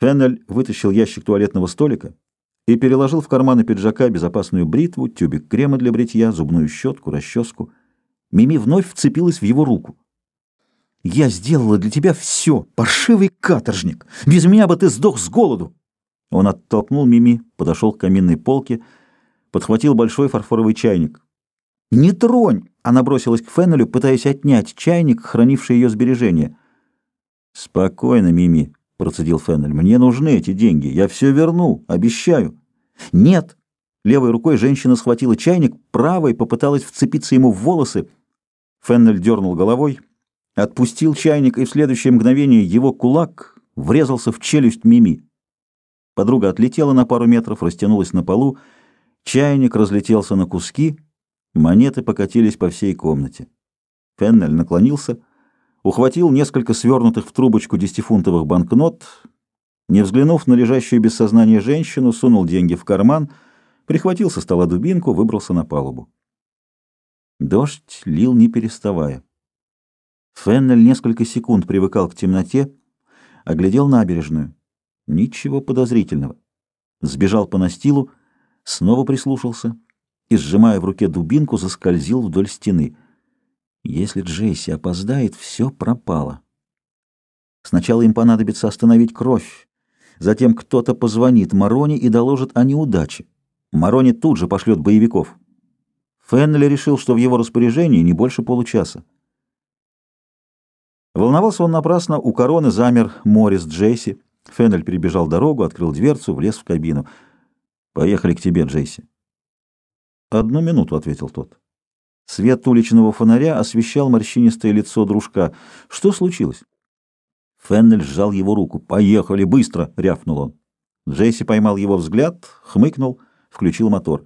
Феннель вытащил ящик туалетного столика и переложил в карманы пиджака безопасную бритву, тюбик крема для бритья, зубную щетку, расческу. Мими вновь вцепилась в его руку. «Я сделала для тебя все, паршивый каторжник! Без меня бы ты сдох с голоду!» Он оттолкнул Мими, подошел к каминной полке, подхватил большой фарфоровый чайник. «Не тронь!» — она бросилась к Феннелю, пытаясь отнять чайник, хранивший ее сбережения. «Спокойно, Мими», — процедил Феннель. «Мне нужны эти деньги. Я все верну, обещаю». «Нет!» Левой рукой женщина схватила чайник, правой попыталась вцепиться ему в волосы. Феннель дернул головой, отпустил чайник, и в следующее мгновение его кулак врезался в челюсть Мими. Подруга отлетела на пару метров, растянулась на полу, чайник разлетелся на куски, монеты покатились по всей комнате. Феннель наклонился — ухватил несколько свернутых в трубочку десятифунтовых банкнот, не взглянув на лежащую без сознания женщину, сунул деньги в карман, прихватил со стола дубинку, выбрался на палубу. Дождь лил не переставая. Феннель несколько секунд привыкал к темноте, оглядел набережную. Ничего подозрительного. Сбежал по настилу, снова прислушался и, сжимая в руке дубинку, заскользил вдоль стены — если Джейси опоздает, все пропало. Сначала им понадобится остановить кровь. Затем кто-то позвонит Мароне и доложит о неудаче. Мароне тут же пошлет боевиков. Феннелли решил, что в его распоряжении не больше получаса. Волновался он напрасно, у короны замер Морис Джейси. Феннель перебежал дорогу, открыл дверцу, влез в кабину. «Поехали к тебе, Джейси». «Одну минуту», — ответил тот. Свет уличного фонаря освещал морщинистое лицо дружка. Что случилось? Феннель сжал его руку. «Поехали, быстро!» — рявкнул он. Джесси поймал его взгляд, хмыкнул, включил мотор.